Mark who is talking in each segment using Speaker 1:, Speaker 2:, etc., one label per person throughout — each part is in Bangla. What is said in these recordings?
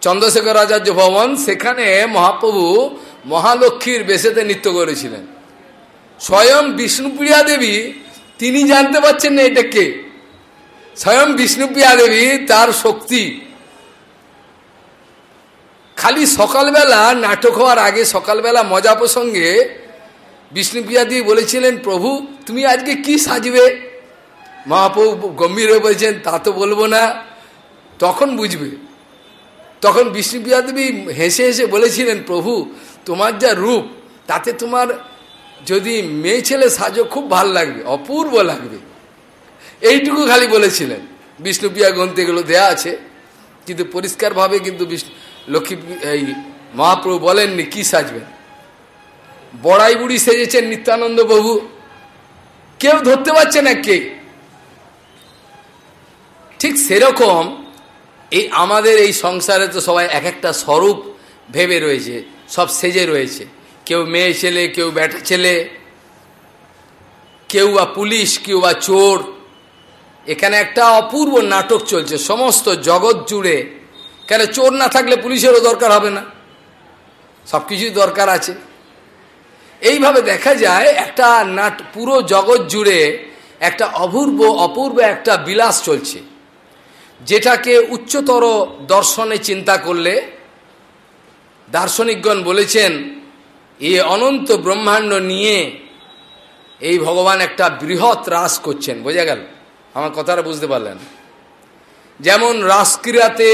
Speaker 1: চন্দ্রশেখর আচার্য ভবন, সেখানে মহাপ্রভু মহালক্ষ্মীর বেশেতে নৃত্য করেছিলেন। স্বয়ং বিষ্ণুপ্রিয়া দেবী, তিনি জানতে পারছেন না এটা কে। স্বয়ং বিষ্ণুপ্রিয়া দেবী তার শক্তি। খালি সকালবেলা নাটক হওয়ার আগে সকালবেলা মজা প্রসঙ্গে বিষ্ণুপ্রিয়া দিয়ে বলেছিলেন, প্রভু, তুমি আজকে কি সাজবে? মহাপ্রভু গম্ভীর হয়ে বলছেন, তা তো বলব না। তখন বুঝবে। তখন বিষ্ণুপ্রিয়া দেবী হেসে হেসে বলেছিলেন, প্রভু, তোমার যা রূপ, তাতে তোমার যদি মেয়ে ছেলে সাজো, খুব ভালো লাগবে, অপূর্ব লাগবে। এইটুকু খালি বলেছিলেন। বিষ্ণুপ্রিয়া গ্রন্থেগুলো দেয়া আছে, কিন্তু পরিষ্কারভাবে কিন্তু বিষ্ণু, লক্ষ্মী এই মহাপ্রভু বলেননি কি সাজবেন। বড়াই বুড়ি সেজেছেন নিত্যানন্দ বাবু কেউ ধরতে পারছে না কে। ঠিক সেরকম এই আমাদের এই সংসারে তো সবাই এক একটা স্বরূপ ভেবে রয়েছে, সব সেজে রয়েছে। কেউ মেয়ে ছেলে, কেউ ব্যাটা ছেলে, কেউ বা পুলিশ, কেউ বা চোর। এখানে একটা অপূর্ব নাটক চলছে, সমস্ত জগৎ জুড়ে। কেন চোর না থাকলে পুলিশেরও দরকার হবে না? সব কিছুই দরকার আছে। এইভাবে দেখা যায় একটা নাট, পুরো জগৎ জুড়ে একটা অপূর্ব অপূর্ব একটা বিলাস চলছে। যেটাকে উচ্চতর দর্শনে চিন্তা করলে দার্শনিকগণ বলেছেন এই অনন্ত ব্রহ্মাণ্ড নিয়ে এই ভগবান একটা বৃহৎ রাস করছেন। বোঝা গেল? আমার কথাটা বুঝতে পারলেন। যেমন রাসক্রিয়াতে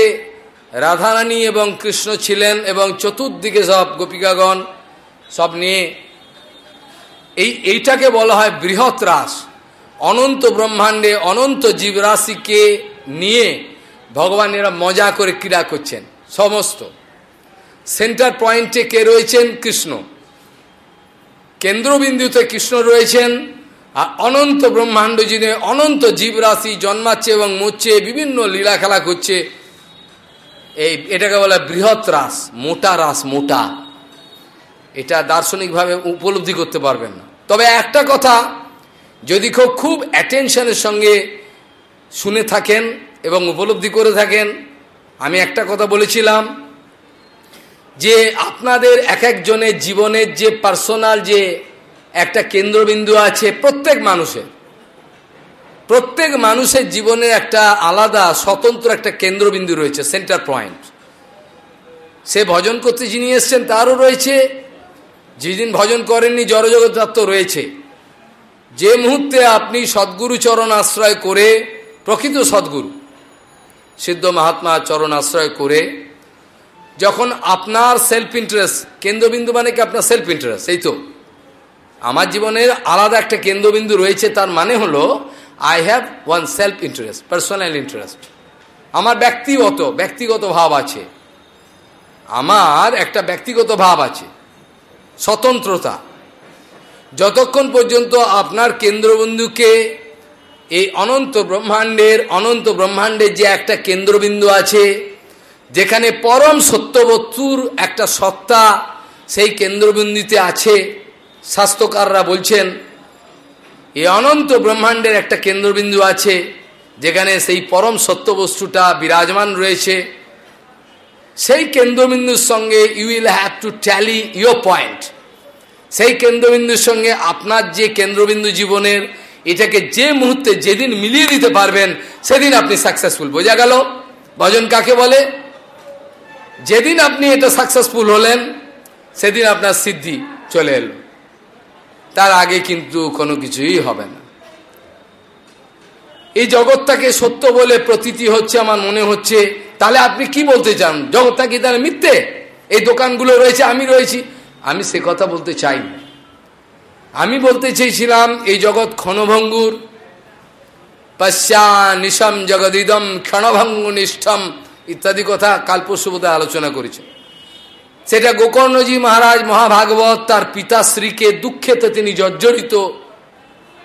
Speaker 1: রাধারানী এবং কৃষ্ণ ছিলেন এবং চতুর্দিকে সব গোপিকাগণ সব নিয়ে এই, এইটাকে বলা হয় বৃহৎ রাস। অনন্ত ব্রহ্মাণ্ডে অনন্ত জীবরাশিকে নিয়ে ভগবান এরা মজা করে ক্রীড়া করছেন, সমস্ত। সেন্টার পয়েন্টে কে রয়েছেন? কৃষ্ণ। কেন্দ্রবিন্দুতে কৃষ্ণ রয়েছেন, আর অনন্ত ব্রহ্মাণ্ড যিনি অনন্ত জীবরাশি জন্মাচ্ছে এবং মরছে, বিভিন্ন লীলা খেলা করছে। এই, এটাকে বলে বৃহৎ রাস, মোটা রাস, মোটা। এটা দার্শনিকভাবে উপলব্ধি করতে পারবেন না। তবে একটা কথা, যদি কেউ খুব অ্যাটেনশনের সঙ্গে শুনে থাকেন এবং উপলব্ধি করে থাকেন, আমি একটা কথা বলেছিলাম যে আপনাদের এক একজনের জীবনের যে পার্সোনাল যে একটা কেন্দ্রবিন্দু আছে প্রত্যেক মানুষের প্রত্যেক মানুষের জীবনের একটা আলাদা স্বতন্ত্র একটা কেন্দ্রবিন্দু রয়েছে, সেন্টার পয়েন্ট। সে ভজন করতে যিনি এসছেন তারও রয়েছে, যেদিন ভজন করেননি জড়জগৎ রয়েছে। যে মুহূর্তে আপনি সদ্গুরুচরণ আশ্রয় করে প্রকৃত সদ্গুরু। সিদ্ধ মহাত্মা চরণ আশ্রয় করে যখন আপনার সেলফ ইন্টারেস্ট কেন্দ্রবিন্দু মানে কি আপনার সেলফ ইন্টারেস্ট এই তো। আমার জীবনের আলাদা একটা কেন্দ্রবিন্দু রয়েছে, তার মানে হলো I have one self interest personal interest আমার ব্যক্তিগত ব্যক্তিগত ভাব আছে। আমার একটা ব্যক্তিগত ভাব আছে। স্বতন্ত্রতা। যতক্ষণ পর্যন্ত আপনার কেন্দ্রবিন্দুকে এই অনন্ত ব্রহ্মাণ্ডের অনন্ত ব্রহ্মাণ্ডের যে একটা কেন্দ্রবিন্দু আছে, যেখানে পরম সত্যবস্তুর একটা সত্তা সেই কেন্দ্রবিন্দুতে আছে স্বাস্থ্যকাররা বলছেন এই অনন্ত ব্রহ্মাণ্ডের একটা কেন্দ্রবিন্দু আছে, যেখানে সেই পরম সত্যবস্তুটা বিরাজমান রয়েছে। সেই কেন্দ্রবিন্দুর সঙ্গে you will have to tally your point সেই কেন্দ্রবিন্দুর সঙ্গে আপনার যে কেন্দ্রবিন্দু জীবনের এটাকে যে মুহূর্তে যেদিন মিলিয়ে দিতে পারবেন, সেদিন আপনি সাকসেসফুল বোঝা গেল? ভজন কাকে বলে? যেদিন আপনি এটা সাকসেসফুল হলেন, সেদিন আপনার সিদ্ধি চলে এলো। তার আগে কিন্তু কোনো কিছুই হবে না। এই জগৎটাকে সত্য বলে প্রতীতি হচ্ছে, আমার মনে হচ্ছে। তাহলে আপনি কি বলতে চান? জগৎটা কি তাহলে মিথ্যে? এই দোকানগুলো রয়েছে, আমি রয়েছি। আমি সে কথা বলতে চাই আমি বলতে চেয়েছিলাম, এই জগৎ ক্ষণভঙ্গুর। পশ্যা নিশম জগদিদম ক্ষণভঙ্গু নিষ্ঠম ইত্যাদি কথা কাল আলোচনা করেছে। সেটা গোকর্ণজি মহারাজ মহাভাগবত তার পিতাশ্রীকে দুঃখেতে তিনি জর্জরিত,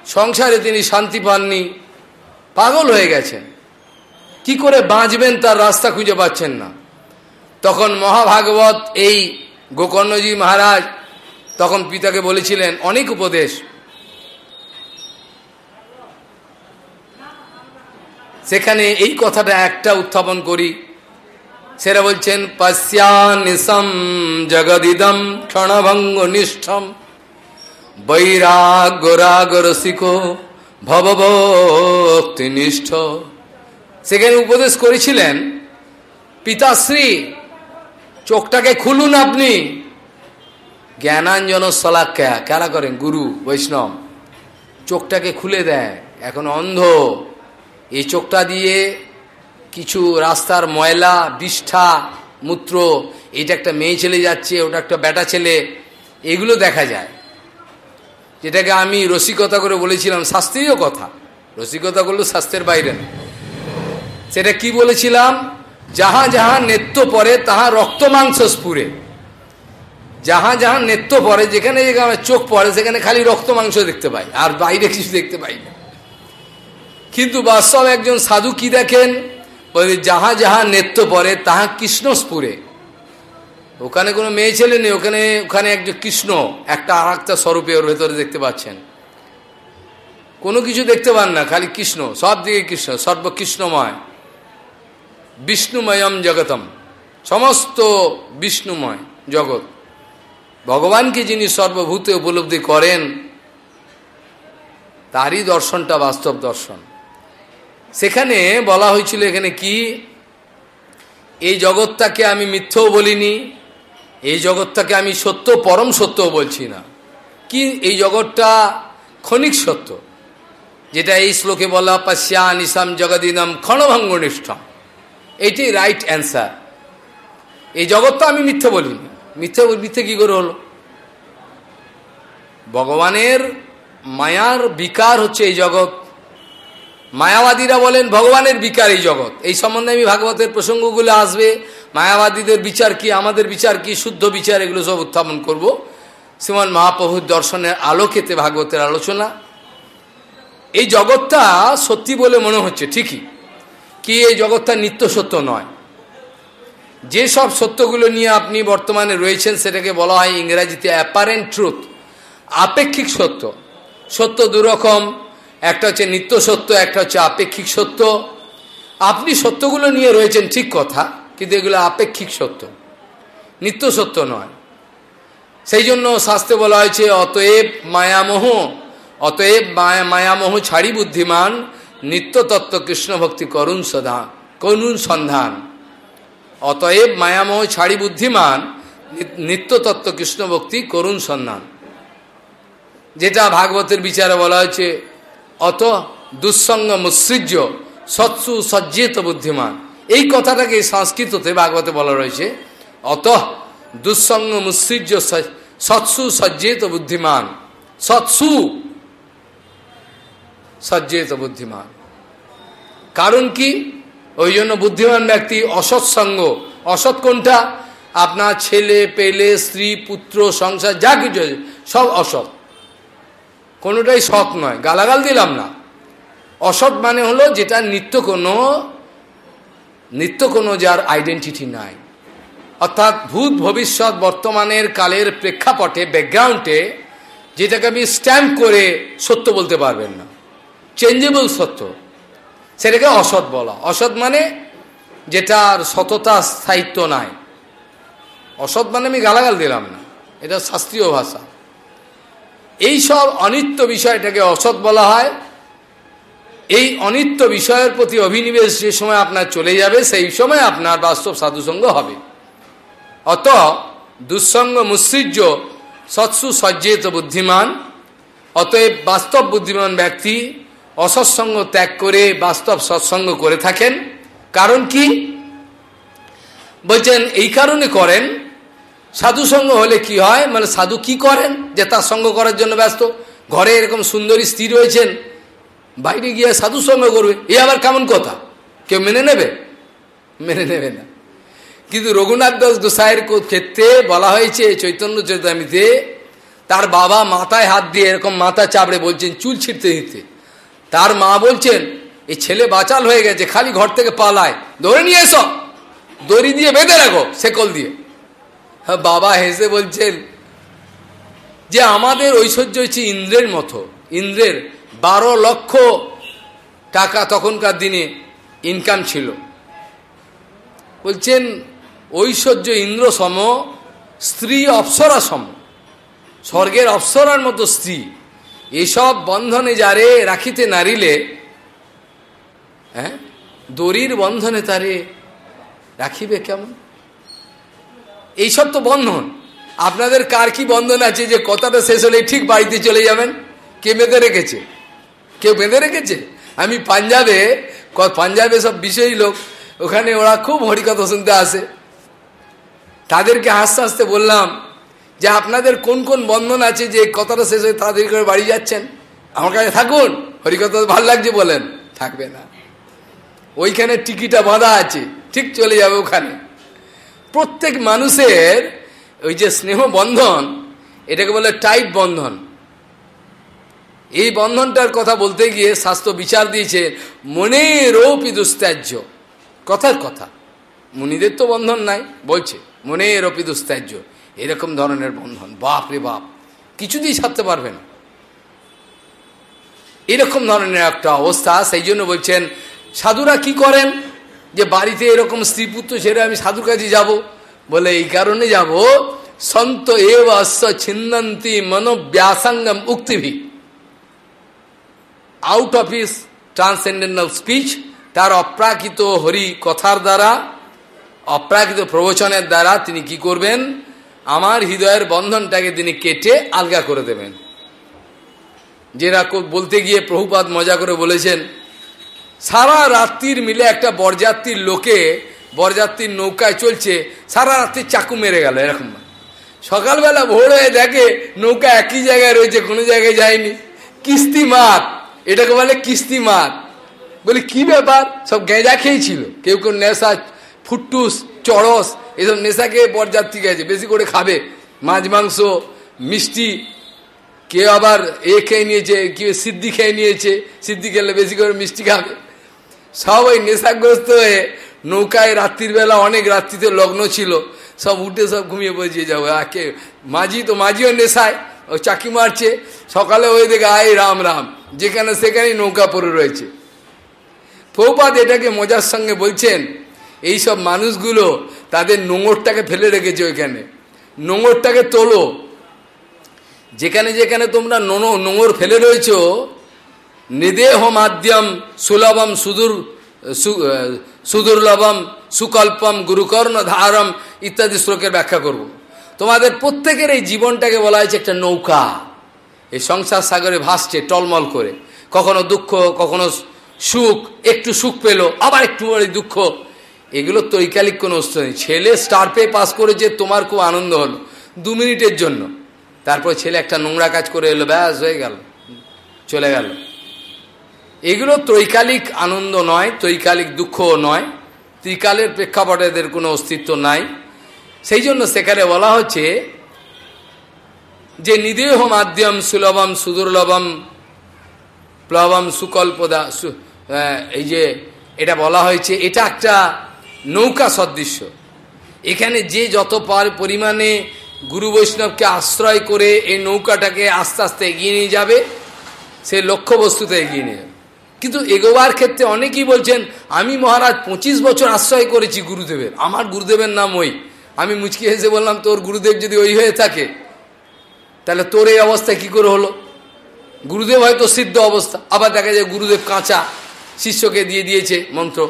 Speaker 1: সংসারে তিনি শান্তি পাননি, পাগল হয়ে গেছেন। কি করে বাঁচবেন তার রাস্তা খুঁজে পাচ্ছেন না। তখন মহাভাগবত এই গোকর্ণজি মহারাজ তখন পিতাকে বলেছিলেন, অনেক উপদেশ। সেখানে এই কথাটা একটা উত্থাপন করি। সেরা বলছেন পশ্যানিসম জগদিদম ক্ষণভঙ্গ নিষ্ঠম বৈরাগ্য রাগ রসিক ভবভক্তি নিষ্ঠ। সেখানে উপদেশ করেছিলেন, পিতাশ্রী, চোখটাকে খুলুন আপনি। জ্ঞানাঞ্জন সলাখ্যা কেলা করেন? গুরু, বৈষ্ণব। চোখটাকে খুলে দেয়। এখন অন্ধ। এই চোখটা দিয়ে কিছু রাস্তার ময়লা, বিষ্ঠা, মূত্র এটা একটা মেয়ে ছেলে যাচ্ছে, ওটা একটা বেটা ছেলে, এগুলো দেখা যায়। যেটাকে আমি রসিকতা করে বলেছিলাম, শাস্ত্রীয় কথা। রসিকতা করলেও স্বাস্থ্যের বাইরে সেটা কি বলেছিলাম? যাহা যাহা নেত্য পরে তাহা রক্ত মাংস স্ফুরে। যাহা যাহা নেত্য পরে, যেখানে যেখানে চোখ পড়ে, সেখানে খালি রক্ত মাংস দেখতে পাই, আর বাইরে কিছু দেখতে পাই না। কিন্তু বাস্তব একজন সাধু কি দেখেন? বলে, যাহা যাহা নেত্য পরে, তাহা কৃষ্ণ স্ফুরে ওখানে কোনো মেয়ে ছেলে নেই, ওখানে ওখানে একজন কৃষ্ণ, একটা আর একটা স্বরূপে ওর ভেতরে দেখতে পাচ্ছেন। কোনো কিছু দেখতে পান না, খালি কৃষ্ণ, সব দিকে কৃষ্ণ, সর্বকৃষ্ণময়। বিষ্ণুময়ম জগতম, সমস্ত বিষ্ণুময় জগৎ। ভগবানকে যিনি সর্বভূতে উপলব্ধি করেন, তারই দর্শনটা বাস্তব দর্শন। সেখানে বলা হয়েছিল এখানে কি, এই জগৎটাকে আমি মিথ্যও বলিনি, এই জগৎটাকে আমি সত্য, পরম সত্যও বলছি না। কি এই জগৎটা? ক্ষণিক সত্য, যেটা এই শ্লোকে বলা পাশ্যা নিসাম জগদিনম ক্ষণভঙ্গনিষ্ঠম। এটি রাইট অ্যান্সার এই জগৎটা আমি মিথ্যে বলিনি। মিথ্যে মিথ্যে কী করে হলো? ভগবানের মায়ার বিকার হচ্ছে এই জগৎ। মায়াবাদীরা বলেন ভগবানের বিকার এই জগৎ। এই সম্বন্ধে আমি ভাগবতের প্রসঙ্গগুলো আসবে। মায়াবাদীদের বিচার কি, আমাদের বিচার কি, শুদ্ধ বিচার, এগুলো সব উত্থাপন করব। শ্রীমান মহাপ্রভুর দর্শনের আলোকেতে ভাগবতের আলোচনা। এই জগৎটা সত্যি বলে মনে হচ্ছে, ঠিকই। কি এই জগৎটা নিত্য সত্য নয়? যে সব সত্যগুলো নিয়ে আপনি বর্তমানে রয়েছেন, সেটাকে বলা হয় ইংরাজিতে অ্যাপারেন্ট ট্রুথ আপেক্ষিক সত্য। সত্য দুরকম, একটা হচ্ছে নিত্য সত্য, একটা হচ্ছে আপেক্ষিক সত্য। আপনি সত্যগুলো নিয়ে রয়েছেন, ঠিক কথা, কিন্তু এগুলো আপেক্ষিক সত্য, নিত্য সত্য নয়। সেই জন্য শাস্ত্রে বলা হয়েছে, অতএব মায়ামোহ, অতএব মায়া মায়ামোহ ছাড়ি বুদ্ধিমান, নিত্য তত্ত্ব কৃষ্ণ ভক্তি করুণ সদা করুণ সন্ধান। অতএব মায়ামোহ ছাড়ি বুদ্ধিমান নিত্য তত্ত্ব কৃষ্ণ ভক্তি করুণ সন্ধান। যেটা ভাগবতের বিচারে বলা হয়েছে, অত দুঃসঙ্গ মুসৃজ্য সৎসু সজ্জিত বুদ্ধিমান। এই কথাটাকে সংস্কৃততে ভাগবতে বলা রয়েছে, অত দুঃসঙ্গ মুসৃজ্য সৎসু সজ্জিত বুদ্ধিমান। সৎসু সজ্জিত বুদ্ধিমান। কারণ কি? ওই জন্য বুদ্ধিমান ব্যক্তি অসৎসঙ্গ অসৎ কোনটা? আপনার ছেলে, পেলে, স্ত্রী, পুত্র, সংসার, যা কিছু সব অসৎ। কোনোটাই সৎ নয়। গালাগাল দিলাম না। অসৎ মানে হলো যেটা নিত্য কোনো নিত্য কোনো যার আইডেন্টিটি নাই। অর্থাৎ ভূত ভবিষ্যৎ বর্তমানের কালের প্রেক্ষাপটে ব্যাকগ্রাউন্ডে যেটাকে আপনি স্ট্যাম্প করে সত্য বলতে পারবেন না। চেঞ্জেবল সত্য। সেটাকে অসৎ বলা। অসৎ মানে যেটার সততা, স্থায়িত্ব নাই। অসৎ মানে আমি গালাগাল দিলাম না। এটা শাস্ত্রীয় ভাষা। এই সব অনিত্য বিষয়টাকে অসৎ বলা হয়। এই অনিত্য বিষয়ের প্রতি অভিনিবেশ যে সময় আপনার চলে যাবে, সেই সময় আপনার বাস্তব সাধুসঙ্গ হবে। অত দুঃসঙ্গ মুসৃজ্য সৎসু সজ্জিত বুদ্ধিমান, অতএব বাস্তব বুদ্ধিমান ব্যক্তি অসৎসঙ্গ ত্যাগ করে বাস্তব সৎসঙ্গ করে থাকেন। কারণ কি? বলছেন, এই কারণে করেন, সাধু সঙ্গ হলে কি হয়? মানে সাধু কি করেন? যে তার সঙ্গ করার জন্য ব্যস্ত। ঘরে এরকম সুন্দরী স্ত্রী রয়েছেন, বাইরে গিয়ে সাধু সঙ্গ করবে, এ আবার কেমন কথা? কেউ মেনে নেবে? মেনে নেবে না। কিন্তু রঘুনাথ দাস গোসাইয়ের ক্ষেত্রে বলা হয়েছে, চৈতন্য চৈতামিতে তার বাবা মাথায় হাত দিয়ে এরকম মাথা চাপড়ে বলছেন, চুল ছিঁড়তে দিতে। তার মা বলছেন, এই ছেলে বাচাল হয়ে গেছে, খালি ঘর থেকে পালায়। ধরে নিয়ে এসো। দড়ি দিয়ে বেঁধে রাখো সেকল দিয়ে। হ্যাঁ বাবা হেসে বলছেন যে, আমাদের ঐশ্বর্য হচ্ছে ইন্দ্রের মতো। ইন্দ্রের বারো লক্ষ টাকা তখনকার দিনে ইনকাম ছিল। বলছেন, ঐশ্বর্য ইন্দ্র সম, স্ত্রী অপ্সরা সম। স্বর্গের অপ্সরার মতো স্ত্রী। এসব বন্ধনে যারে রাখিতে নারিলে হ্যাঁ? দড়ির বন্ধনে তারে রাখিবে কেমন? এইসব তো বন্ধন। আপনাদের কার কি বন্ধন আছে যে কথাটা শেষ হলে ঠিক বাড়িতে চলে যাবেন? কে বেঁধে রেখেছে? কেউ বেঁধে রেখেছে? আমি পাঞ্জাবে পাঞ্জাবে সব বিষয়ী লোক, ওখানে ওরা খুব হরিকথা শুনতে আসে। তাদেরকে হাসতে হাসতে বললাম যে আপনাদের কোন কোন বন্ধন আছে যে কথাটা শেষ হয়ে তাড়াতাড়ি করে বাড়ি যাচ্ছেন? আমার কাছে থাকুন। হরিকথা ভালো লাগছে বলেন। থাকবে না। ওইখানে টিকিটা বাঁধা আছে। ঠিক চলে যাবে ওখানে। প্রত্যেক মানুষের ওই যে স্নেহ বন্ধন, এটাকে বলে টাইট বন্ধন। এই বন্ধনটার কথা বলতে গিয়ে স্বাস্থ্য বিচার দিয়েছে মনেরোপি দুস্ত্যাজ্য কথার কথা। মুনিদের তো বন্ধন নাই, বলছে মনেরোপি দুস্ত্যাজ্য এরকম ধরনের বন্ধন। বাপ রে বাপ, কিছুতেই ছাড়তে পারবে না। এরকম ধরনের একটা অবস্থা, সেই জন্য বলছেন, সাধুরা কি করেন? যে বাড়িতে এরকম স্ত্রী পুত্র ছেড়ে আমি সাধুর কাছে যাব। বলে, এই কারণে যাব, সন্ত এব অশ্ব ছিন্নন্তি মনোব্যাসঙ্গম উক্তিভি। Out of is transcendental speech তার অপ্রাকৃত হরি কথার দ্বারা, অপ্রাকৃত প্রবচনের দ্বারা তিনি কি করবেন? আমার হৃদয়ের বন্ধনটাকে তিনি কেটে আলগা করে দেবেন। যেরা বলতে গিয়ে প্রভুপাত মজা করে বলেছেন, সারা রাত্রির মিলে একটা বরযাত্রীর লোকে বরযাত্রীর নৌকায় চলছে, সারা রাত্রি চাকু মেরে গেল এরকম। সকালবেলা ভোর হয়ে দেখে নৌকা একই জায়গায় রয়েছে, কোনো জায়গায় যায়নি। কিস্তি মাত এটাকে বলে কিস্তি মাত বলে, কি ব্যাপার? সব গেঁজা খেয়েছিল। কেউ কেউ নেশা ফুটটুস চড়স এসব নেশা খেয়ে বরযাত্রী গেছে, বেশি করে খাবে। মাছ, মাংস, মিষ্টি, কেউ আবার এ খেয়ে নিয়েছে, কেউ সিদ্ধি খেয়ে নিয়েছে, সিদ্ধি খেলে বেশি করে মিষ্টি খাবে। সব ওই নেশাগ্রস্ত হয়ে নৌকায় রাত্রির বেলা অনেক রাত্রিতে লগ্ন ছিল, সব উঠে সব ঘুমিয়ে পড়ে যাব আকে মাঝি তো মাঝিও নেশায়, ও চাকি মারছে, সকালে ওই দেখে, আয়, রাম রাম, যেখানে সেখানেই নৌকা পড়ে রয়েছে। ফৌপাত এটাকে মজার সঙ্গে বলছেন এই সব মানুষগুলো তাদের নোংরটাকে ফেলে রেখেছে ওইখানে। নোংরটাকে তোলো। যেখানে যেখানে তোমরা নোনো নোংর ফেলে রয়েছ নিদেহ মাধ্যম সুলভম সুদূর সুদুর্লভম সুকল্পম গুরুকর্ণ ধারম ইত্যাদি শ্লোকের ব্যাখ্যা করব। তোমাদের প্রত্যেকের এই জীবনটাকে বলা হয়েছে একটা নৌকা। এই সংসার সাগরে ভাসছে, টলমল করে। কখনো দুঃখ, কখনো সুখ, একটু সুখ পেল, আবার একটু দুঃখ। এগুলো তৈকালিক কোনো অস্ত্র নেই। ছেলে স্টার পে পাস করেছে তোমার খুব আনন্দ হলো, দু মিনিটের জন্য। তারপর ছেলে একটা নোংরা কাজ করে এলো, ব্যাস, হয়ে গেল, চলে গেল। এগুলো তৈকালিক আনন্দ নয় তৈকালিক দুঃখও নয়, ত্রিকালের প্রেক্ষাপটে এদের কোনো অস্তিত্ব নাই। সেই জন্য সেখানে বলা হচ্ছে যে নিদেহ মাধ্যম সুলভম সুদুর্লভম প্লবম সুকল্পদা এই যে এটা বলা হয়েছে, এটা একটা নৌকা সদৃশ্য। এখানে যে যত পরিমাণে গুরু বৈষ্ণবকে আশ্রয় করে এই নৌকাটাকে আস্তে আস্তে এগিয়ে নিয়ে যাবে, সে লক্ষ্য বস্তুতে এগিয়ে নিয়ে যাবে। কিন্তু এগোবার ক্ষেত্রে অনেকেই বলছেন, আমি মহারাজ পঁচিশ বছর আশ্রয় করেছি গুরুদেবের, আমার গুরুদেবের নাম ওই। আমি মুচকি হেসে বললাম, তোর গুরুদেব যদি ওই হয়ে থাকে, তাহলে তোর এই অবস্থা কি করে হলো? গুরুদেব হয়তো সিদ্ধ অবস্থা, আবার দেখা যায় গুরুদেব কাঁচা শিষ্যকে দিয়ে দিয়েছে মন্ত্র।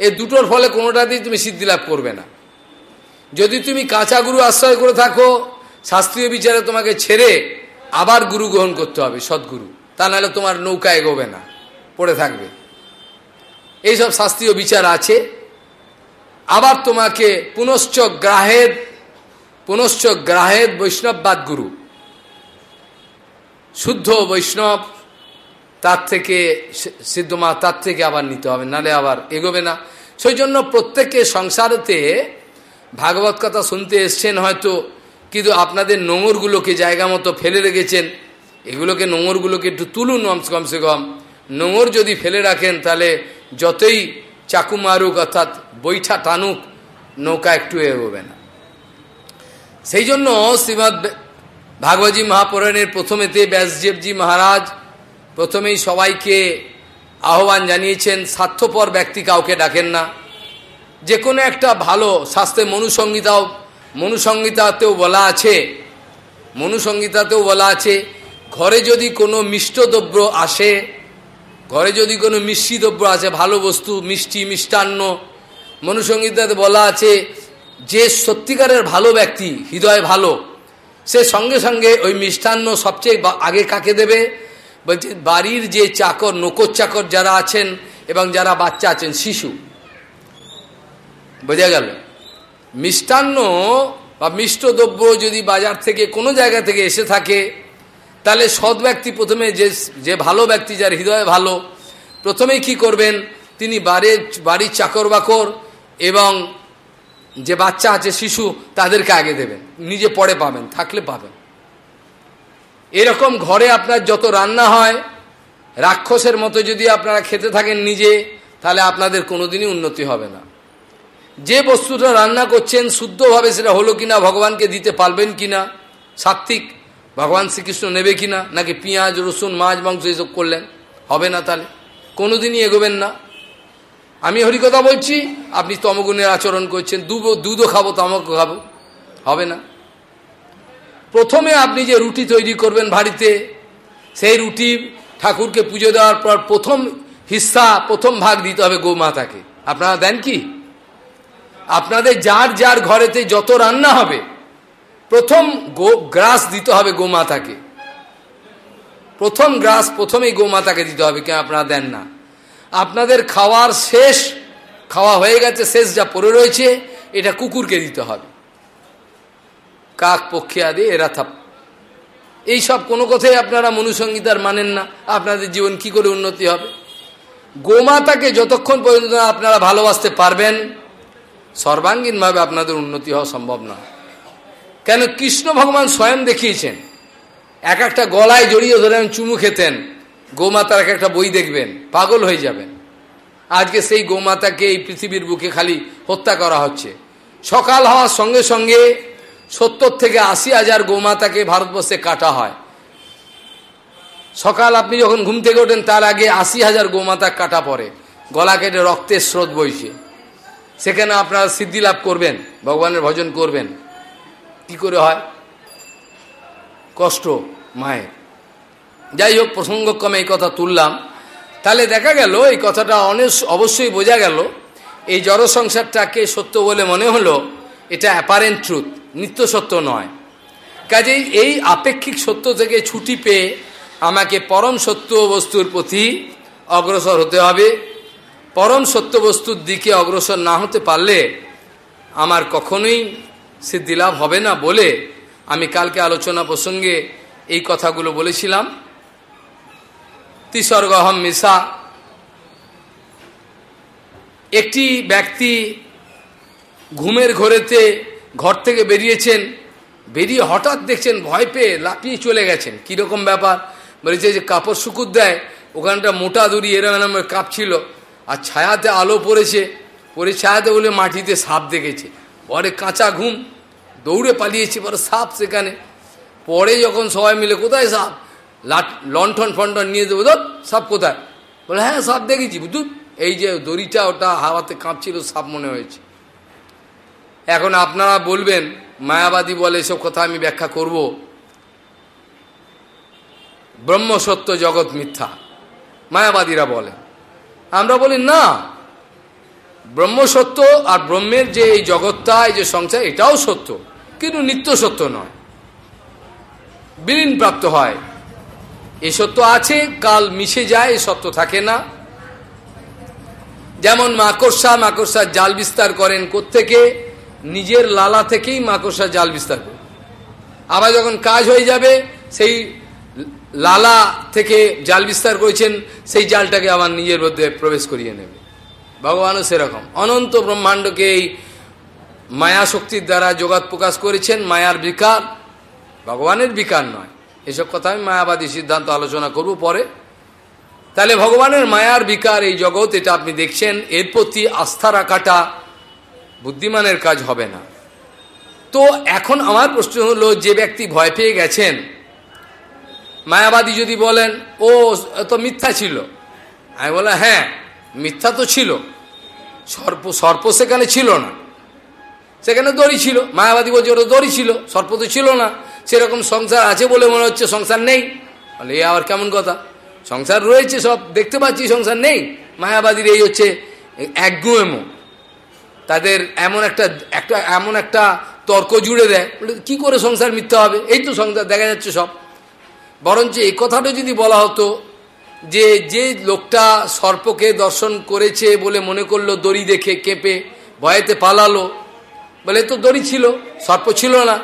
Speaker 1: এই দুটোর ফলে কোনোটাতেই তুমি সিদ্ধি লাভ করবে না। যদি তুমি কাঁচা গুরু আশ্রয় করে থাকো, শাস্ত্রীয় বিচারে তোমাকে ছেড়ে আবার গুরু গ্রহণ করতে হবে, সদ্গুরু। তা নাহলে তোমার নৌকা এগোবে না, পড়ে থাকবে। এইসব শাস্ত্রীয় বিচার আছে। আবার তোমাকে পুনশ্চ গ্রাহেদ পুনশ্চ গ্রাহেদ বৈষ্ণববাদ গুরু। শুদ্ধ বৈষ্ণব তার থেকে সিদ্ধমা তার থেকে আবার নিতে হবে, নালে আবার এগোবে না। সেই জন্য প্রত্যেকে সংসারেতে ভাগবত কথা শুনতে এসছেন, হয়তো কিন্তু আপনাদের নোংরগুলোকে জায়গা মতো ফেলে রেখেছেন। এগুলোকে নোংরগুলোকে একটু তুলুন কমসে কম। নোংর যদি ফেলে রাখেন, তাহলে যতই চাকু মারুক, অর্থাৎ বৈঠা টানুক, নৌকা একটু এগোবে না। সেই জন্য শ্রীমৎ ভাগবতী মহাপুরাণের প্রথমেতে ব্যাসদেবজি মহারাজ প্রথমেই সবাইকে আহ্বান জানিয়েছেন, স্বার্থপর ব্যক্তি কাউকে ডাকেন না। যে কোনো একটা ভালো শাস্ত্রে মনুসংহিতাও, মনুসংহিতাতেও বলা আছে, মনুসংহিতাতেও বলা আছে, ঘরে যদি কোনো মিষ্ট দ্রব্য আসে, ঘরে যদি কোনো মিষ্টি দ্রব্য আছে ভালো বস্তু, মিষ্টি, মিষ্টান্ন, মনুসংহিতাতে বলা আছে, যে সত্যিকারের ভালো ব্যক্তি, হৃদয় ভালো, সে সঙ্গে সঙ্গে ওই মিষ্টান্ন সবচেয়ে আগে কাকে দেবে? বলছে, বাড়ির যে চাকর, নকর চাকর যারা আছেন এবং যারা বাচ্চা আছেন, শিশু। বোঝা গেল? মিষ্টান্ন বা মিষ্ট দ্রব্য যদি বাজার থেকে কোনো জায়গা থেকে এসে থাকে, তাহলে সৎ ব্যক্তি প্রথমে যে যে ভালো ব্যক্তি যার হৃদয় ভালো, প্রথমেই কি করবেন? তিনি বাড়ির বাড়ির চাকর বাকর এবং যে বাচ্চা আছে, শিশু, তাদেরকে আগে দেবেন। নিজে পরে পাবেন, থাকলে পাবেন। এরকম ঘরে আপনার যত রান্না হয়, রাক্ষসের মতো যদি আপনারা খেতে থাকেন নিজে, তাহলে আপনাদের কোনোদিনই উন্নতি হবে না। যে বস্তুটা রান্না করছেন, শুদ্ধভাবে সেটা হলো কিনা, ভগবানকে দিতে পারবেন কিনা সাত্বিক ভগবান শ্রীকৃষ্ণ নেবে কিনা, নাকি পেঁয়াজ, রসুন, মাছ, মাংস এসব করলেন, হবে না তাহলে? কোনোদিনই এগোবেন না। আমি হরিকথা বলছি, আপনি তমগুণের আচরণ করছেন দুধও খাব তমক খাব, হবে না? প্রথমে আপনি যে রুটি তৈরি করবেন বাড়িতে, সেই রুটি ঠাকুরকে পুজো দেওয়ার পর প্রথম হিস্সা, প্রথম ভাগ দিতে হবে গোমাতাকে। আপনারা দেন কি? আপনাদের যার যার ঘরেতে যত রান্না হবে, প্রথম গো, গ্রাস দিতে হবে গোমাতাকে। প্রথম গ্রাস প্রথমেই গোমাতাকে দিতে হবে, কেন আপনারা দেন না। আপনাদের খাওয়ার শেষ, খাওয়া হয়ে গেছে, শেষ যা পড়ে রয়েছে, এটা কুকুরকে দিতে হবে। কাক পক্ষে আদি, এরা থাপ। এইসব কোনো কথাই আপনারা মনুসংগীতার মানেন না। আপনাদের জীবন কি করে উন্নতি হবে? গোমাতাকে যতক্ষণ পর্যন্ত আপনারা ভালোবাসতে পারবেন, সর্বাঙ্গীনভাবে আপনাদের উন্নতি হওয়া সম্ভব না। কেন কৃষ্ণ ভগবান স্বয়ং দেখিয়েছেন, এক একটা গলায় জড়িয়ে ধরে চুমু খেতেন, গোমাতার এক একটা বই দেখবেন, পাগল হয়ে যাবেন। আজকে সেই গোমাতাকে এই পৃথিবীর বুকে খালি হত্যা করা হচ্ছে। সকাল হওয়ার সঙ্গে সঙ্গে সত্তর থেকে আশি হাজার গোমাতাকে ভারতবর্ষে কাটা হয়। সকাল আপনি যখন ঘুম থেকে ওঠেন, তার আগে আশি হাজার গোমাতা কাটা পড়ে। গলা কেটে রক্তের স্রোত বইছে। সেখানে আপনারা সিদ্ধি লাভ করবেন, ভগবানের ভজন করবেন। কি করে হয়? কষ্ট, মায়ের। যাই হোক, প্রসঙ্গক্রমে এই কথা তুললাম। তাহলে দেখা গেল, এই কথাটা অনেক অবশ্যই বোঝা গেল। এই জড় সংসারটাকে সত্য বলে মনে হলো, এটা অ্যাপারেন্ট ট্রুথ নিত্য সত্য নয়। কাজেই এই আপেক্ষিক সত্য থেকে ছুটি পেয়ে আমাকে পরম সত্য বস্তুর প্রতি অগ্রসর হতে হবে। পরম সত্য বস্তুর দিকে অগ্রসর না হতে পারলে আমার কখনোই সিদ্ধিলাভ হবে না বলে আমি কালকে আলোচনা প্রসঙ্গে এই কথাগুলো বলেছিলাম। তিসর্গহম মিশা একটি ব্যক্তি ঘুমের ঘরেতে ঘর থেকে বেরিয়েছেন, বেরিয়ে হঠাৎ দেখছেন ভয় পেয়ে লাফিয়ে চলে গেছেন। কীরকম ব্যাপার? বলেছে যে কাপড় শুকুর দেয়, ওখানটা মোটা দড়ি, এরম এরম কাঁপছিল, আর ছায়াতে আলো পড়েছে পরে ছায়াতে বলে মাটিতে সাপ দেখেছে। পরে কাঁচা ঘুম, দৌড়ে পালিয়েছে, পরে সাপ সেখানে। পরে যখন সবাই মিলে, কোথায় সাপ? লাট লন্ঠন ফন্টন নিয়ে দেবো, ধর, সাপ কোথায়? বলে হ্যাঁ সাপ দেখেছি বুঝু এই যে দড়িটা, ওটা হাওয়াতে কাঁপছিল, সাপ মনে হয়েছে। এখন আপনারা বলবেন, মায়াবাদী বলে এসব কথা আমি ব্যাখ্যা করব। ব্রহ্ম সত্য জগৎ মিথ্যা, মায়াবাদীরা বলে। আমরা বলি, না, ব্রহ্ম সত্য আর ব্রহ্মের যে এই জগৎটা, এই যে সংসার, এটাও সত্য, কিন্তু নিত্য সত্য নয়। বিলীন প্রাপ্ত হয়। এ সত্য আছে, কাল মিশে যায়, এ সত্য থাকে না। যেমন মাকড়সা মাকড়সা জাল বিস্তার করেন থেকে নিজের লালা থেকেই মাকড়সা জাল বিস্তার করে। আবার যখন কাজ হয়ে যাবে, সেই লালা থেকে জাল বিস্তার করেছেন, সেই জালটাকে আবার নিজের মধ্যে প্রবেশ করিয়ে নেবে। ভগবানও সেরকম। অনন্ত ব্রহ্মাণ্ডকে এই মায়া শক্তির দ্বারা জগৎ প্রকাশ করেছেন, মায়ার বিকার। ভগবানের বিকার নয়। এসব কথা আমি মায়াবাদী সিদ্ধান্ত আলোচনা করব পরে। তাহলে ভগবানের মায়ার বিকার এই জগৎ, এটা আপনি দেখছেন, এর প্রতি আস্থা রাখাটা বুদ্ধিমানের কাজ হবে না। তো এখন আমার প্রশ্ন হলো, যে ব্যক্তি ভয় পেয়ে গেছেন, মায়াবাদী যদি বলেন, ও, তো মিথ্যা ছিল। আমি বললাম হ্যাঁ মিথ্যা তো ছিল। সর্প সর্প সেখানে ছিল না। সেখানে দড়ি ছিল। মায়াবাদী বলছে, ওটা দড়ি ছিল, সর্প তো ছিল না। সেরকম সংসার আছে বলে মনে হচ্ছে, সংসার নেই। বলে, এ আবার কেমন কথা? সংসার রয়েছে সব, দেখতে পাচ্ছি, সংসার নেই। মায়াবাদীর এই হচ্ছে একগুয়েমো তাদের এমন একটা একটা, এমন একটা তর্ক জুড়ে দেয়। কি করে সংসার মিথ্যা হবে? এই তো সংসার, দেখা যাচ্ছে সব। বরঞ্চ এই কথাটা যদি বলা হতো যে যে লোকটা সর্পকে দর্শন করেছে বলে মনে করল দড়ি দেখে কেঁপে, ভয়েতে পালালো, বলে তো দড়ি ছিল, সর্প ছিল না।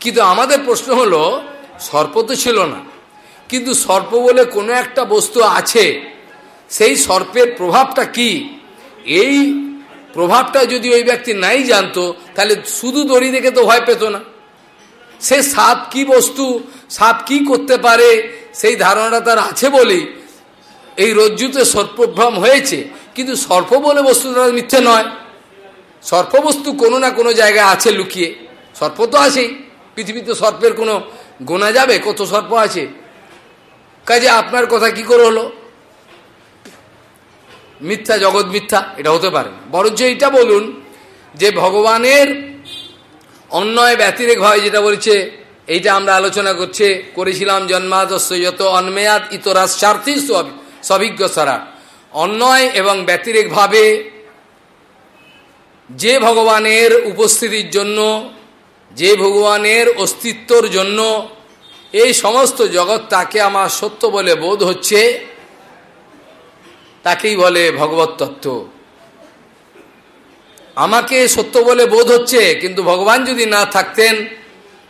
Speaker 1: কিন্তু আমাদের প্রশ্ন হলো, সর্প তো ছিল না। কিন্তু সর্প বলে কোনো একটা বস্তু আছে। সেই সর্পের প্রভাবটা কি? এই প্রভাবটা যদি ওই ব্যক্তি নাই জানতো, তাহলে শুধু দড়ি দেখে তো ভয় পেত না। সে সাপ কি বস্তু, সাপ কি করতে পারে, সেই ধারণাটা তার আছে বলেই এই রজ্জুতে সর্পভ্রম হয়েছে। কিন্তু সর্প বলে বস্তু বস্তুটা মিথ্যে নয়। সর্পবস্তু কোনো না কোনো জায়গায় আছে লুকিয়ে। সর্প তো আছেই। পৃথিবীতে সর্পের কোনো গোনা যাবে? কত সর্প আছে? কাজে আপনার কথা কি করে হলো? মিথ্যা, জগৎ মিথ্যা, এটা হতে পারে। বরঞ্চ এটা বলুন যে ভগবানের অন্যয় ব্যতিরেক হয় যেটা বলছে, এইটা আমরা আলোচনা করছে, করেছিলাম জন্মাদস্য যত অন্মেয়াদ ইতরা স্বার্থী সবিজ্ঞ সারা। অন্যয় এবং ব্যতিরেকভাবে যে ভগবানের উপস্থিতির জন্য, যে ভগবানের অস্তিত্বর জন্য এই সমস্ত জগৎ তাকে আমার সত্য বলে বোধ হচ্ছে তাকেই বলে ভগবত তত্ত্ব। আমাকে সত্য বলে বোধ হচ্ছে, কিন্তু ভগবান যদি না থাকতেন,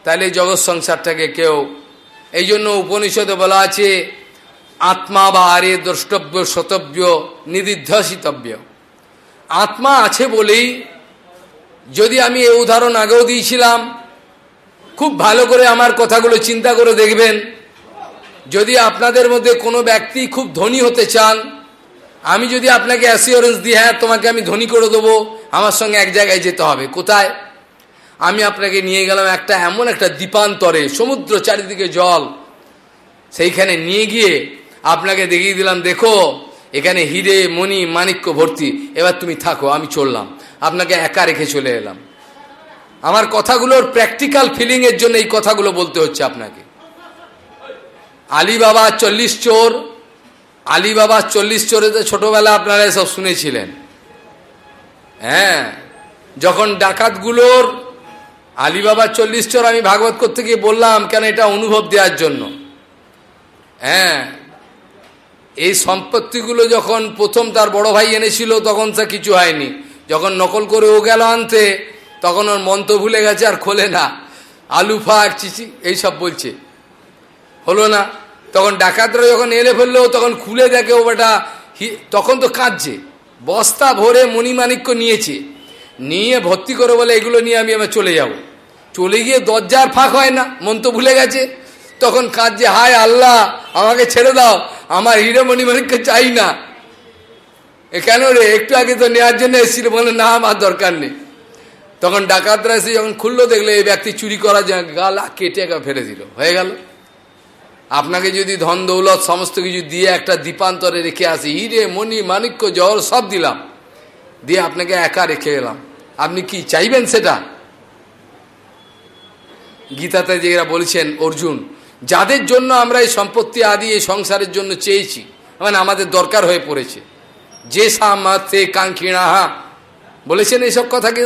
Speaker 1: তাহলে জগৎ সংসারটাকে কেউ এই জন্য উপনিষদে বলা আছে, আত্মা বা আরে দ্রষ্টব্য শতব্য নিদিধ্বসিতব্য আত্মা আছে বলেই যদি আমি এই উদাহরণ আগেও দিয়েছিলাম, খুব ভালো করে আমার কথাগুলো চিন্তা করে দেখবেন। যদি আপনাদের মধ্যে কোনো ব্যক্তি খুব ধনী হতে চান আমি যদি আপনাকে অ্যাসিওরেন্স দিই হ্যাঁ তোমাকে আমি ধনী করে দেবো, আমার সঙ্গে এক জায়গায় যেতে হবে। কোথায়? আমি আপনাকে নিয়ে গেলাম একটা এমন একটা দ্বীপান্তরে, সমুদ্র চারিদিকে জল। সেইখানে নিয়ে গিয়ে আপনাকে দেখিয়ে দিলাম, দেখো, এখানে হিরে, মণি, মাণিক্য ভর্তি। এবার তুমি থাকো, আমি চললাম। আপনাকে একা রেখে চলে এলাম। আমার কথাগুলোর প্র্যাকটিক্যাল ফিলিংয়ের জন্য এই কথাগুলো বলতে হচ্ছে আপনাকে। আলিবাবা চল্লিশ চোর আলিবাবা চল্লিশ চোরেতে ছোটবেলা আপনারা সব শুনেছিলেন। হ্যাঁ যখন ডাকাতগুলোর আলিবাবা চল্লিশ চোর আমি ভাগবত করতে গিয়ে বললাম, কেন এটা অনুভব দেওয়ার জন্য? হ্যাঁ এই সম্পত্তিগুলো যখন প্রথম তার বড় ভাই এনেছিল, তখন তা কিছু হয়নি। যখন নকল করে ও গেল আনতে, তখন ওর মন্ত্র ভুলে গেছে, আর খোলে না। আলু ফাক, চিচি, এইসব বলছে। হলো না? তখন ডাকাতরা যখন এলে ফেলল, তখন খুলে দেখে ও বেটা তখন তো কাঁদছে। বস্তা ভরে মণিমাণিক্য নিয়েছে। নিয়ে ভর্তি করে বলে, এগুলো নিয়ে আমি আমার চলে যাব। চলে গিয়ে দরজার ফাঁক হয় না, মন তো ভুলে গেছে। তখন কাঁদছে, হায় আল্লাহ, আমাকে ছেড়ে দাও, আমার হিরো মণিমাণিক্য চাই না। কেন রে, একটু আগে তো নেওয়ার জন্য এসেছিল। বলে, না, আমার দরকার নেই। তখন ডাকাতরা এসে যখন খুললো, দেখলে এই ব্যক্তি চুরি করা গাল কেটে ফেলে দিল। হয়ে গেল। আপনাকে যদি ধন, দৌলত, সমস্ত কিছু দিয়ে একটা দ্বীপান্তরে রেখে আসি, হিরে, মণি, মাণিক্য জহর সব দিলাম। দিয়ে আপনাকে একা রেখে এলাম। আপনি কি চাইবেন সেটা? গীতাতে যে এরা বলছেন, অর্জুন, যাদের জন্য আমরা এই সম্পত্তি আদি, এই সংসারের জন্য চেয়েছি মানে আমাদের দরকার হয়ে পড়েছে, যে সামাতে কাঙ্ক্ষিণাহা বলেছেন এইসব কথা কি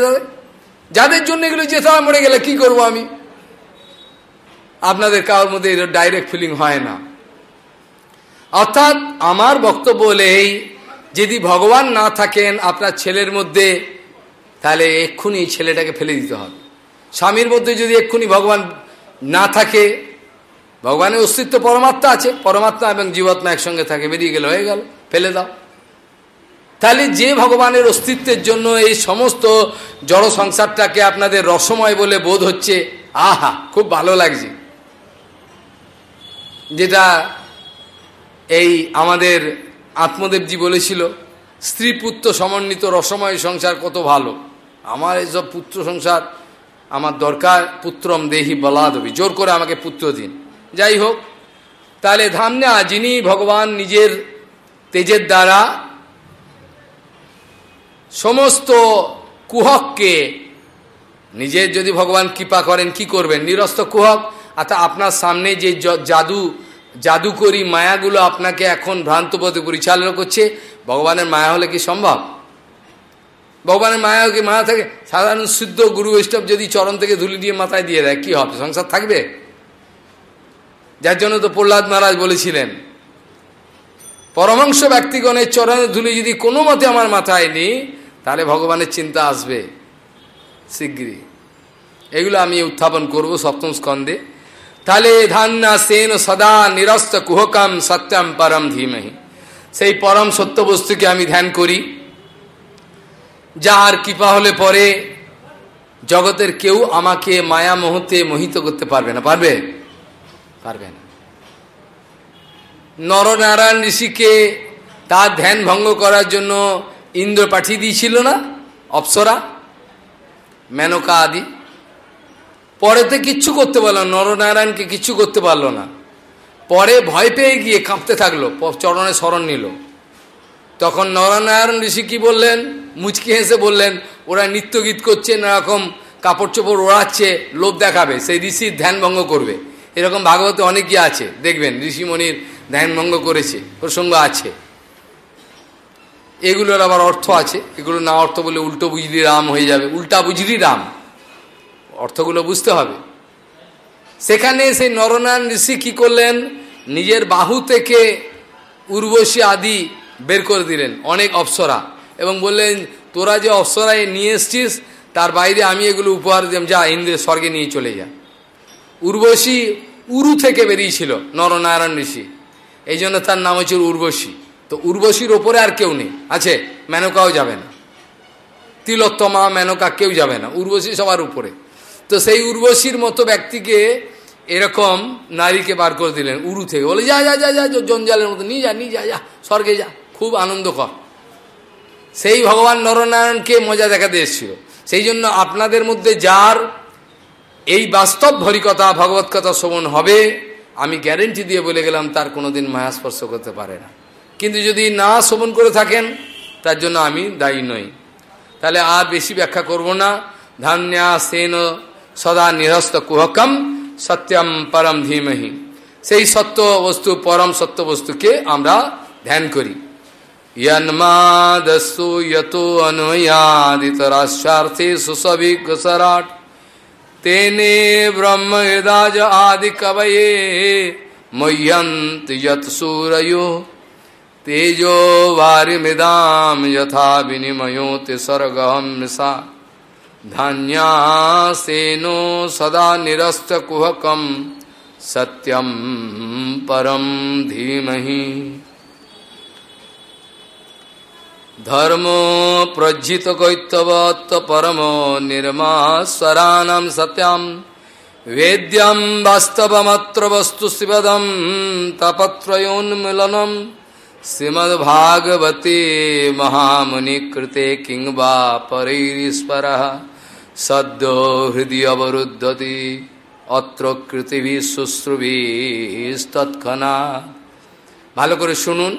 Speaker 1: যাদের জন্য এগুলো যেতে মরে গেলে কি করব আমি? আপনাদের কারোর মধ্যে ডাইরেক্ট ফিলিং হয় না। অর্থাৎ আমার বক্তব্য এই, যদি ভগবান না থাকেন আপনার ছেলের মধ্যে, তাহলে এক্ষুনি ছেলেটাকে ফেলে দিতে হবে। স্বামীর মধ্যে যদি এক্ষুনি ভগবান না থাকে, ভগবানের অস্তিত্ব পরমাত্মা আছে, পরমাত্মা এবং জীবাত্মা একসঙ্গে থাকে, বেরিয়ে গেল, হয়ে গেল, ফেলে দাও। তাহলে যে ভগবানের অস্তিত্বের জন্য এই সমস্ত জড় সংসারটাকে আপনাদের রসময় বলে বোধ হচ্ছে, আহা, খুব ভালো লাগছে। যেটা এই আমাদের আত্মদেবজি বলেছিল, স্ত্রী পুত্র সমন্বিত রসময় সংসার কত ভালো। আমার এইসব পুত্র সংসার আমার দরকার, পুত্রম দেহি বলা দেবী জোর করে আমাকে পুত্র দিন। যাই হোক, তাহলে ধামনা যিনি ভগবান নিজের তেজের দ্বারা সমস্ত কুহককে নিজের যদি ভগবান কৃপা করেন, কি করবেন? নিরস্ত কুহক অর্থাৎ আপনার সামনে যে জাদু, জাদুকরি মায়াগুলো আপনাকে এখন ভ্রান্ত পথে পরিচালনা করছে, ভগবানের মায়া হলে কি সম্ভব? ভগবানের মায়া কি মায়া থাকে? সাধারণ শুদ্ধ গুরু বৈষ্ণব যদি চরণ থেকে ধুলি দিয়ে মাথায় দিয়ে দেয়, কি হবে? সংসার থাকবে? যার জন্য তো প্রহ্লাদ মহারাজ বলেছিলেন পরমাংশ ব্যক্তিগণের চরণের ধুলি যদি কোনো মতে আমার মাথায় নেই, তাহলে ভগবানের চিন্তা আসবে শীঘ্রই এগুলো আমি উত্থাপন করব সপ্তম স্কন্ধে। তাহলে ধান্না সেন সদা নিরস্ত কুহকাম সত্যম পরম ধীমহি। সেই পরম সত্য বস্তুকে আমি ধ্যান করি। যাহার কৃপা হলে পরে জগতের কেউ আমাকে মায়া মোহতে মোহিত করতে পারবে না। পারবে? পারবে না। নরনারায়ণ ঋষিকে তার ধ্যান ভঙ্গ করার জন্য ইন্দ্র পাঠিয়ে দিয়েছিল না? অপ্সরা, মেনকা আদি। পরেতে কিচ্ছু করতে পারল নরনারায়ণকে কিচ্ছু করতে পারল না। পরে ভয় পেয়ে গিয়ে কাঁপতে থাকল চরণে স্মরণ নিল। তখন নরনারায়ণ ঋষি কি বললেন? মুচকি হেসে বললেন, ওরা নৃত্য গীত করছে নারকম কাপড় চোপড় ওড়াচ্ছে, লোভ দেখাবে, সেই ঋষির ধ্যান ভঙ্গ করবে। এরকম ভাগবতে অনেকই আছে, দেখবেন ঋষিমণির ধ্যান ভঙ্গ করেছে, প্রসঙ্গ আছে। এগুলোর আবার অর্থ আছে এগুলো না অর্থ বলে উল্টো বুঝলি রাম হয়ে যাবে, উল্টা বুঝলি রাম। অর্থগুলো বুঝতে হবে। সেখানে সেই নরনারায়ণ ঋষি কি করলেন? নিজের বাহু থেকে উর্বশী আদি বের করে দিলেন, অনেক অপসরা। এবং বললেন, তোরা যে অপসরায় নিয়ে এসছিস, তার বাইরে আমি এগুলো উপহার দিলাম। যা ইন্দ্রের স্বর্গে নিয়ে চলে যা। উর্বশী উরু থেকে বেরিয়েছিল নরনারায়ণ ঋষি। এই জন্য তার নাম হচ্ছে উর্বশী। তো উর্বশীর ওপরে আর কেউ নেই। আছে? মেনকাও যাবে না। তিলোত্তমা, মেনকা কেউ যাবে না। উর্বশী সবার উপরে। তো সেই উর্বশীর মতো ব্যক্তিকে এরকম নারীকে বার করে দিলেন, উরু থেকে। বলে, যা যা যা যা জঞ্জালের মতো, নিয়ে যা নিয়ে যা যা, স্বর্গে যা, খুব আনন্দ কর। সেই ভগবান নরনারায়ণকে মজা দেখাতে এসেছিল। সেই জন্য আপনাদের মধ্যে যার এই বাস্তব হরিকথা, ভগবত কথা শ্রবণ হবে, আমি গ্যারেন্টি দিয়ে বলে গেলাম, তার কোনোদিন মায়াস্পর্শ করতে পারে না। কিন্তু যদি না শ্রবণ করে থাকেন, তার জন্য আমি দায়ী নই। তাহলে আর বেশি ব্যাখ্যা করব না। ধান্যা সেন সদা নিরস্ত কুহকম সত্যম পরম ধীমহি সেই সত্য বস্তু পরম সত্য বস্তুকে আমরা ধ্যান করি यन्मादस्तु यतो अन्वयादितराशार्थे सुसभिघसराट तेने ब्रह्म यदाज आदि कवये मह्यंत यत सूरयो तेजो वारिमिदाम यथा विनिमयोति सर्गहम सा धान्यासेनो सदा निरस्त कुहकम सत्यम परम धीमहि धर्मो प्रज्जित कैतवत्त परमो निर्मास्वराणम सत्यम वेद्यम वास्तवमत्र वस्तु शिवदम तपत्रोन्मिलनम श्रीमद्भागवते महामुनि कृते किं वा परैरीश्वर সদ্য হৃদি অবরুদ্ধতি অত্র কৃতিভি শুশ্রুভি তৎক্ষণা ভালো করে শুনুন